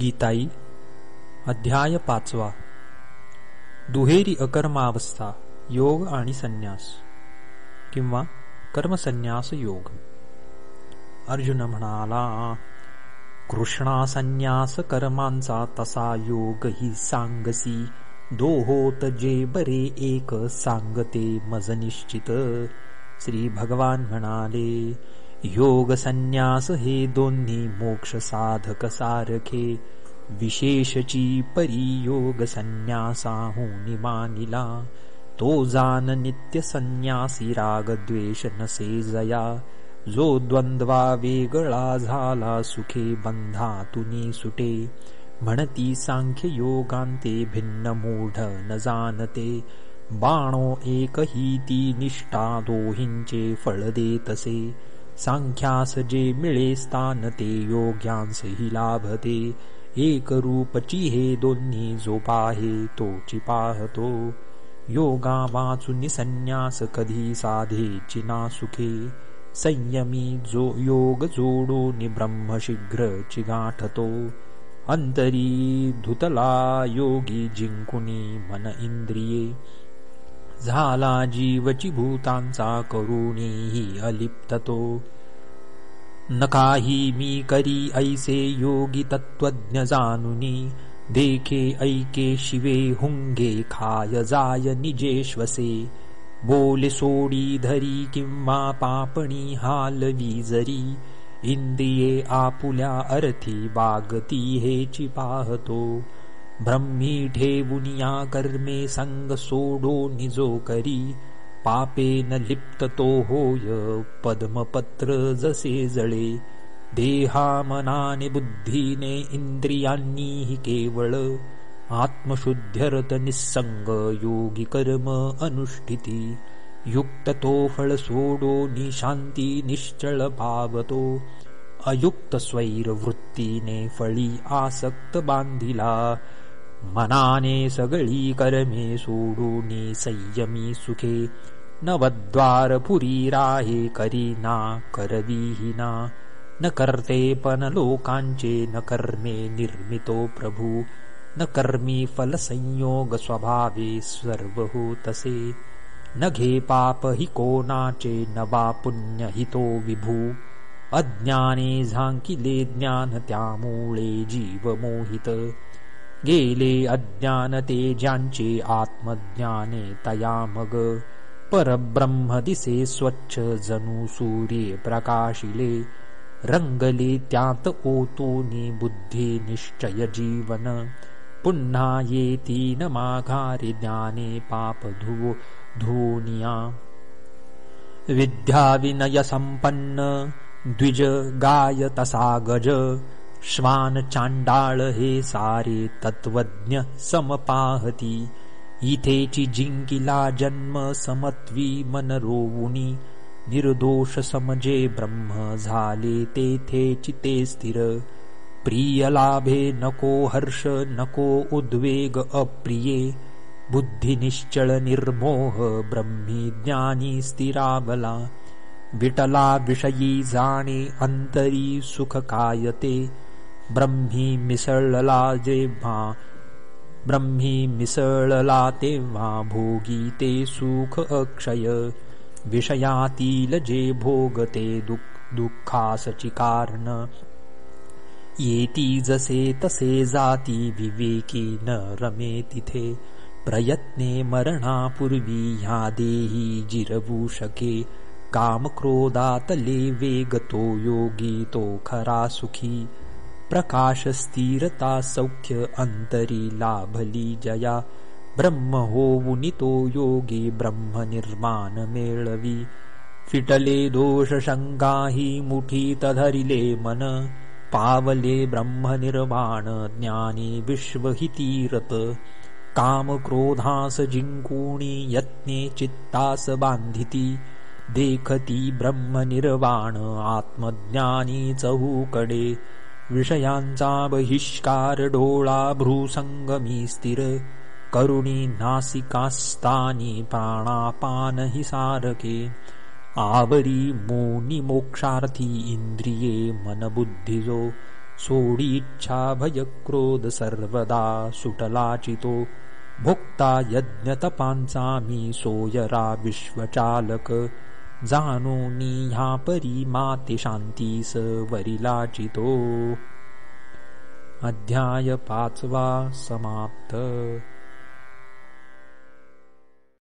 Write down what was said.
गीताई अध्याय पाचवा. दुहेरी अकर्मावस्था योग आणि संन्यास किंवा कर्मसन्यास योग. अर्जुन म्हणाला कृष्णा संन्यास कर्मांचा तसा योग ही सांगसी दोहोत जे बरे एक सांगते मज निश्चित. श्री भगवान म्हणाले योग संन्यास हे दोन्ही मोक्ष साधक सारखे विशेषची परी योग संन्यासाहून मानिला तो जान नित्य संन्यासी राग द्वेष नसे जया जो द्वंद्वा वेगळा झाला सुखे बंधातुनी सुटे म्हणती सांख्य योगांते भिन्न मूढ न जाणते बाणो एकही निष्ठा दोहींचे फळ देतसे सांख्यास जे मिळे स्थान ते योग्यांसही लाभते। एक रूपची हे दोन्ही पाहे तोची पाहतो योगा वाचुनी संन्यास कधी साधेची ना सुखे। संयमी जो योग जोडून ब्रह्म शीघ्र गाठतो अंतरी धुतला योगी जिंकुनी मन इंद्रिये झाला जीवची भूतांचा करुणीही अलिप्ततो। नकाही मी करी ऐसे योगी तत्त्वज्ञ जानुनी देखे ऐके शिवे हुंगे खाय जाय निजेश्वसे बोले सोडी धरी किंवा पापणी हालवी जरी आपुल्या अर्थी बागती हेची पाहतो ब्रह्मी ठेवुनिया कर्मे संग सोडो निजो करी पापेन लिप्ततो होय पद्मपत्र जसे जळे। देहा मनाने बुद्धीने इंद्रियांनी केवळ आत्मशुद्ध्यर्थ निसंग योगी कर्म अनुष्ठिती। युक्त तो फळ सोडो निशांती निश्चळ पावतो अयुक्त स्वैर वृत्तीने फळी आसक्त बांधिला मनाने सगळी कर्मे सोडूनी संयमी सुखे। नवद्वार पुरी राहे करीना करविहीना। न करते पण लोकांचे न कर्मे निर्मितो प्रभू। न कर्मी फल संयोग स्वभावे सर्व होतसे न घे पाप हि कोणाचे न वा पुण्य हितो विभू। अज्ञाने झांकिले ज्ञान त्यामुळे जीव मोहित गेले अज्ञानते ज्यांचे आत्मज्ञाने तया मग। परब्रह्म दिसे स्वच्छ जणू सूर्ये प्रकाशिले। रंगले त्यात ओतोनी बुद्धी निश्चय जीवन। पुन्हा येती न माघारी ज्ञाने पाप धू धूनिया। विद्या विनय संपन्न द्विज गाय तसा गज श्वान चांडाळ हे सारे तत्वज्ञ समपाहती। इथेची जिंकिला जन्म समत्वी मन रोवुनी निर्दोष समजे ब्रह्म झाले तेथे चिते स्थिर। प्रिय लाभे नको हर्ष नको उद्वेग अप्रिये। बुद्धी निश्चळ निर्मोह ब्रह्मी ज्ञानी स्थिरावला। विटला विषयी जाणे अंतरी सुख कायते ब्रह्मी मिसळला जेव्हा ब्रह्मी मिसळला तेव्हा भोगी ते सुख अक्षय विषयातील जे भोगते दुःख दुःखासची कारण येती जसे तसे जाती विवेकी न रमे तिथे प्रयत्ने मरणापूर्वी ह्या देही जिरवू शके काम क्रोधातले वेगतो योगी तो खरा सुखी प्रकाश स्थिरता सौख्य अंतरी लाभली जया ब्रह्म होऊनि तो योगी ब्रह्म निर्माण मेळवी फिटले दोष शंकाही मुठीत धरिले मन पावले ब्रह्म निर्माण ज्ञानी विश्वहितीरत काम क्रोधास जिंकुणी यत्ने चित्तास बांधिती देखती ब्रह्म निर्वाण आत्मज्ञानी चहूकडे विषयांचा बहिष्कार डोळा भ्रूसंगमी स्थिर। करुणी नासिकास्तानी प्राणापान हि सारके। आवरी मोनी मोक्षार्थी इंद्रिये मनबुद्धिजो। सोडीच्छा भयक्रोध सर्वदा सुटलाचितो। भोक्ता यज्ञतपांसामी सोयरा विश्वचालक जानो ह्या परी माते शान्तिस वरिलाचितो अध्याय पाचवा समाप्त